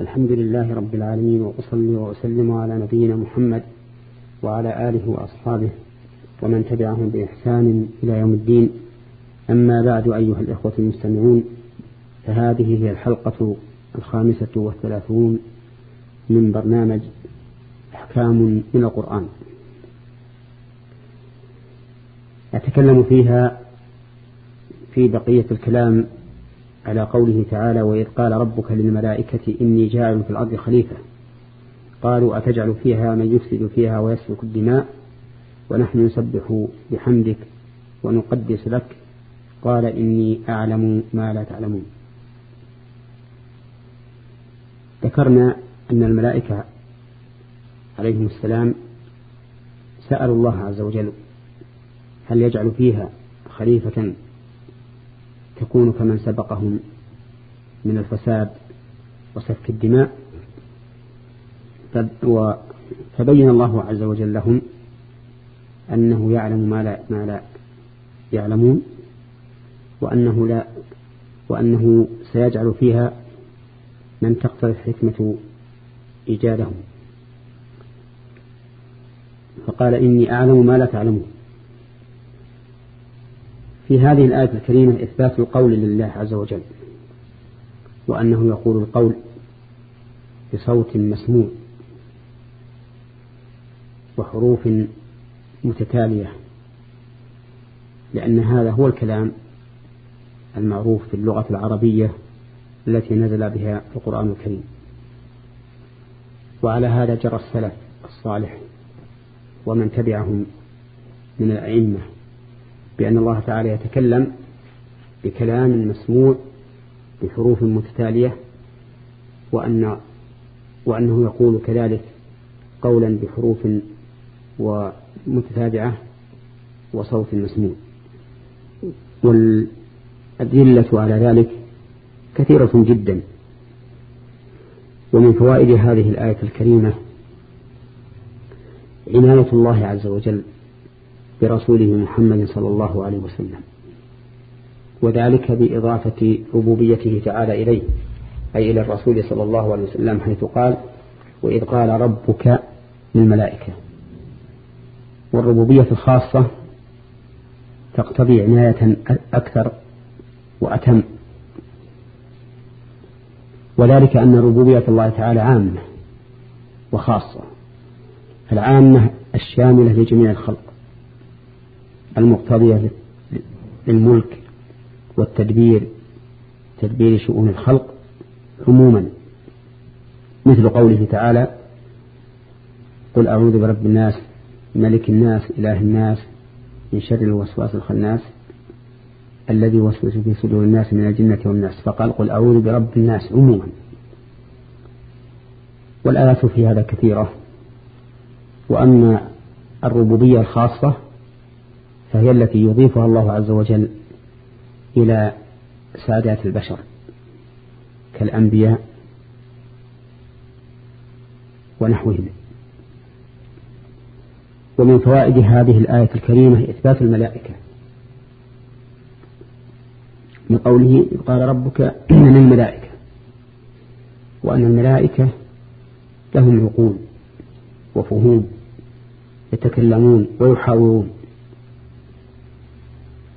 الحمد لله رب العالمين وأصلي وأسلم على نبينا محمد وعلى آله وأصحابه ومن تبعهم بإحسان إلى يوم الدين. أما بعد أيها الإخوة المستمعون فهذه هي الحلقة الخامسة والثلاثون من برنامج أحكام من القرآن. أتكلم فيها في بقية الكلام على قوله تعالى وإذ قال ربك للملائكة إني جاعل في الأرض خليفة. قالوا أتجعل فيها من يفسد فيها ويسفك الدماء ونحن نسبح بحمدك ونقدس لك. قال إني أعلم ما لا تعلمون. ذكرنا أن الملائكة عليهم السلام سألوا الله عز وجل هل يجعل فيها خليفة تكون كمن سبقهم من الفساد وسفك الدماء. فبين الله عز وجل لهم أنه يعلم ما لا, ما لا يعلمون وأنه لا وأنه سيجعل فيها من تقتضي الحكمة إيجادهم. فقال إني أعلم ما لا تعلمون. في هذه الآية الكريمة إثبات القول لله عز وجل وأنه يقول القول بصوت مسموع وحروف متتالية لأن هذا هو الكلام المعروف في اللغة العربية التي نزل بها القرآن الكريم. وعلى هذا جرى السلف الصالح ومن تبعهم من الأئمة بأن الله تعالى يتكلم بكلام مسموع بحروف متتالية وأن وأنه يقول كذلك قولا بحروف ومتتابعة وصوت مسموع. والأدلة على ذلك كثيرة جدا. ومن فوائد هذه الآية الكريمة عناية الله عز وجل برسوله محمد صلى الله عليه وسلم. وذلك بإضافة ربوبيته تعالى إليه أي إلى الرسول صلى الله عليه وسلم حيث قال وإذ قال ربك للملائكة. والربوبية الخاصة تقتضي عناية أكثر وأتم. وذلك أن ربوبية الله تعالى عامة وخاصة العامة الشاملة لجميع الخلق. المقتضية للملك والتدبير تدبير شؤون الخلق عموما. مثل قوله تعالى قل أعوذ برب الناس ملك الناس إله الناس من شر الوسواس الخناس الذي وسوس في صدور الناس من الجنة والناس. فقال قل أعوذ برب الناس عموما. والآيات في هذا كثيرة. وأما الربوبية الخاصة فهي التي يضيفها الله عز وجل إلى سادات البشر كالأنبياء ونحوهم. ومن فوائد هذه الآية الكريمة إثبات الملائكة. من قوله قال ربك من الملائكة وأن الملائكة لهم عقول وفهوم يتكلمون ويحاورون.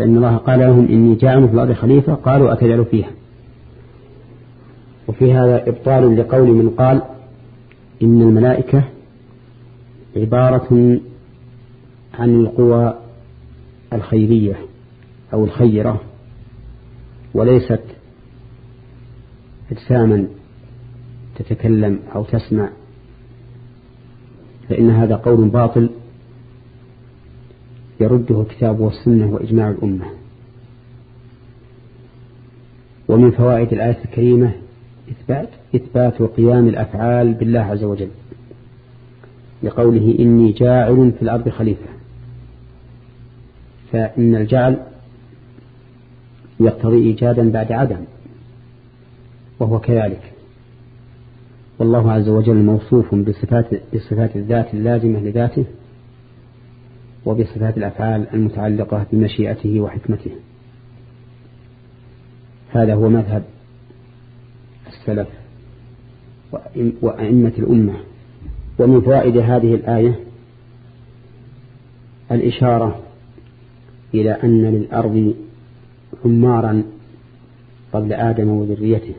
فإن الله قال لهم إني جاعل في الأرض خليفة قالوا أتجعل فيها. وفي هذا إبطال لقول من قال إن الملائكة عبارة عن القوى الخيرية أو الخيرة وليست أجساما تتكلم أو تسمع فإن هذا قول باطل يرده الكتاب والسنة وإجماع الأمة. ومن فوائد الآية الكريمة إثبات إثبات قيام الأفعال بالله عز وجل. لقوله إني جاعل في الأرض خليفة. فإن الجعل يقتضي إيجادا بعد عدم وهو كذلك. والله عز وجل موصوف بصفات, بصفات الذات اللازمة لذاته وبصفات الأفعال المتعلقة بمشيئته وحكمته. هذا هو مذهب السلف وأئمة الأمة. ومن فوائد هذه الآية الإشارة إلى أن للأرض عمارا قبل آدم وذريته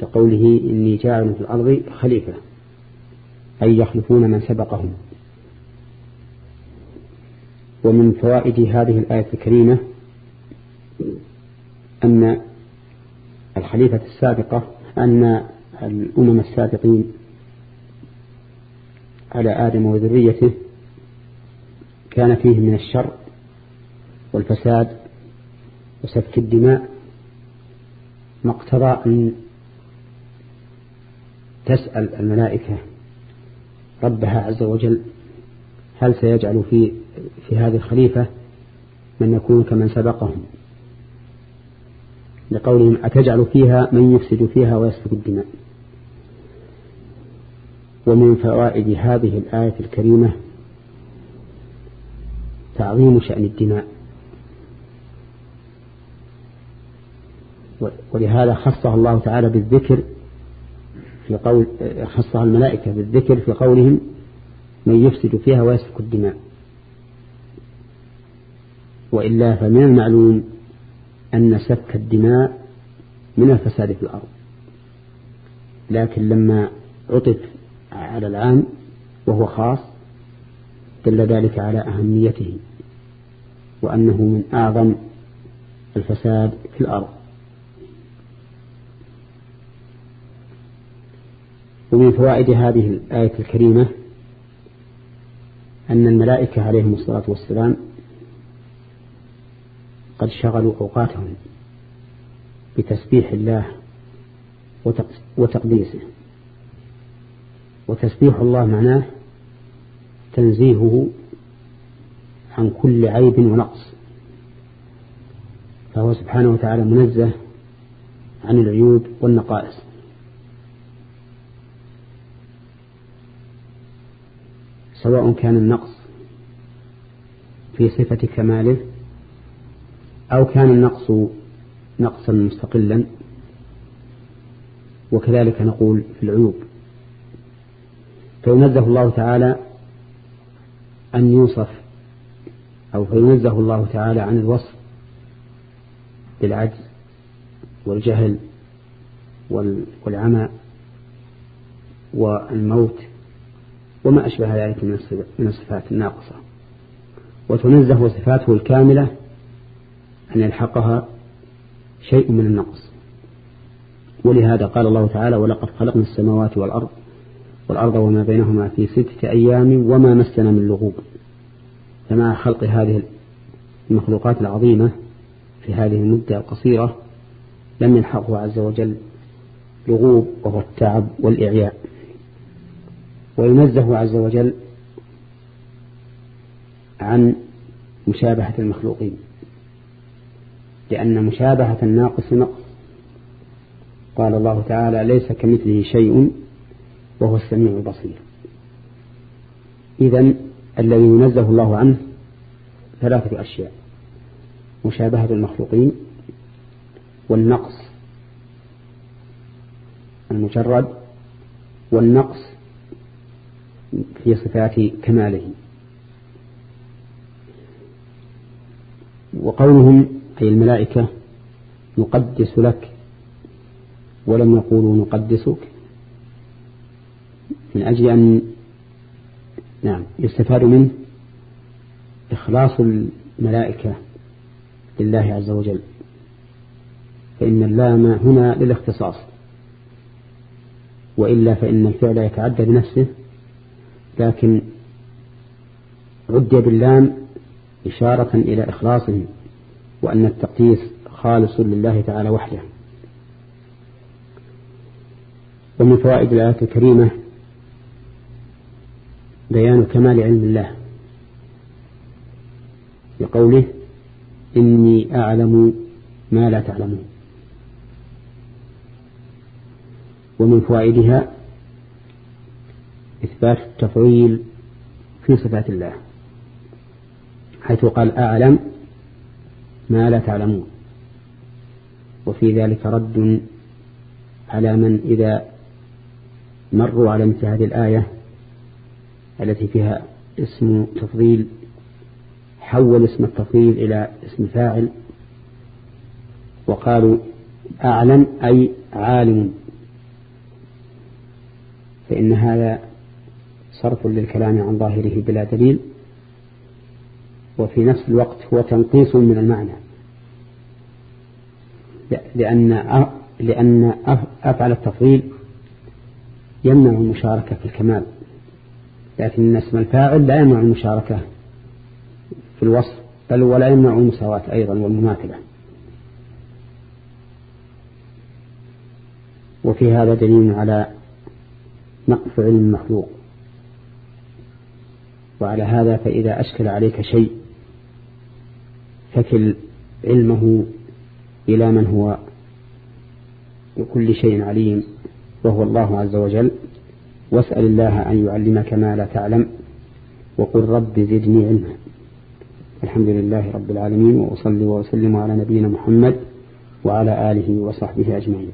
كقوله إني جاعل في الأرض خليفة أي يخلفون من سبقهم. ومن فوائد هذه الآية الكريمة أن الخليفة السابقة أن الأمم السابقين على آدم وذريته كان فيه من الشر والفساد وسفك الدماء ما اقتضى أن تسأل الملائكة ربها عز وجل هل سيجعل في في هذه الخليفة من يكون كمن سبقهم. لقولهم أتجعل فيها من يفسد فيها ويسفك الدماء. ومن فوائد هذه الآية الكريمة تعظيم شأن الدماء. ولهذا خصها الله تعالى بالذكر في قول خصها الملائكة بالذكر في قولهم من يفسد فيها ويسفك الدماء. وإلا فمن المعلوم أن سفك الدماء من الفساد في الأرض. لكن لما عطف على العام وهو خاص دل ذلك على أهميته وأنه من أعظم الفساد في الأرض. ومن فوائد هذه الآية الكريمة أن الملائكة عليهم الصلاة والسلام قد شغلوا أوقاتهم بتسبيح الله وتقديسه. وتسبيح الله معناه تنزيهه عن كل عيب ونقص. فهو سبحانه وتعالى منزه عن العيوب والنقائص. سواء كان النقص في صفة كماله أو كان النقص نقصا مستقلا وكذلك نقول في العيوب. فينزه الله تعالى أن يوصف أو فينزه الله تعالى عن الوصف بالعجز والجهل والعمى والموت وما أشبه ذلك من الصفات الناقصة. وتنزه صفاته الكاملة أن يلحقها شيء من النقص. ولهذا قال الله تعالى ولقد خلقنا السماوات والأرض والأرض وما بينهما في ستة أيام وما مسنا من لغوب. فمع خلق هذه المخلوقات العظيمة في هذه المدة القصيرة لم يلحقه عز وجل لغوب وهو التعب والإعياء. وينزه عز وجل عن مشابهة المخلوقين. لأن مشابهة الناقص نقص. قال الله تعالى ليس كمثله شيء وهو السميع البصير. إذن الذي ينزه الله عنه ثلاثة أشياء مشابهة المخلوقين والنقص المجرد والنقص في صفات كماله. وقولهم أي الملائكة نقدس لك ولم يقولوا نقدسك. من أجل أن نعم يستفاد منه إخلاص الملائكة لله عز وجل. فإن اللام هنا للاختصاص. وإلا فإن الفعل يتعدى بنفسه لكن عدي باللام إشارة إلى إخلاصهم وأن التقديس خالص لله تعالى وحده. ومن فوائد الآية الكريمة بيان كمال علم الله بقوله إني أعلم ما لا تعلمون. ومن فوائدها إثبات التفعيل في صفات الله حيث قال أعلم ما لا تعلمون. وفي ذلك رد على من إذا مروا على مثل هذه الآية التي فيها اسم تفضيل حول اسم التفضيل إلى اسم فاعل وقالوا أعلم أي عالم. فإن هذا صرف للكلام عن ظاهره بلا دليل. وفي نفس الوقت هو تنقيص من المعنى. لأن لأن أفعل التفضيل يمنع المشاركة في الكمال. لكن اسم الفاعل لا يمنع المشاركة في الوصف بل ولا يمنع المساواة أيضا والمماثلة وفي هذا دليل على نقص علم المخلوق. وعلى هذا فإذا أشكل عليك شيء فكل علمه إلى من هو بكل شيء عليم وهو الله عز وجل. واسأل الله أن يعلمك ما لا تعلم وقل رب زدني علما. الحمد لله رب العالمين وأصلي وأسلم على نبينا محمد وعلى آله وصحبه أجمعين.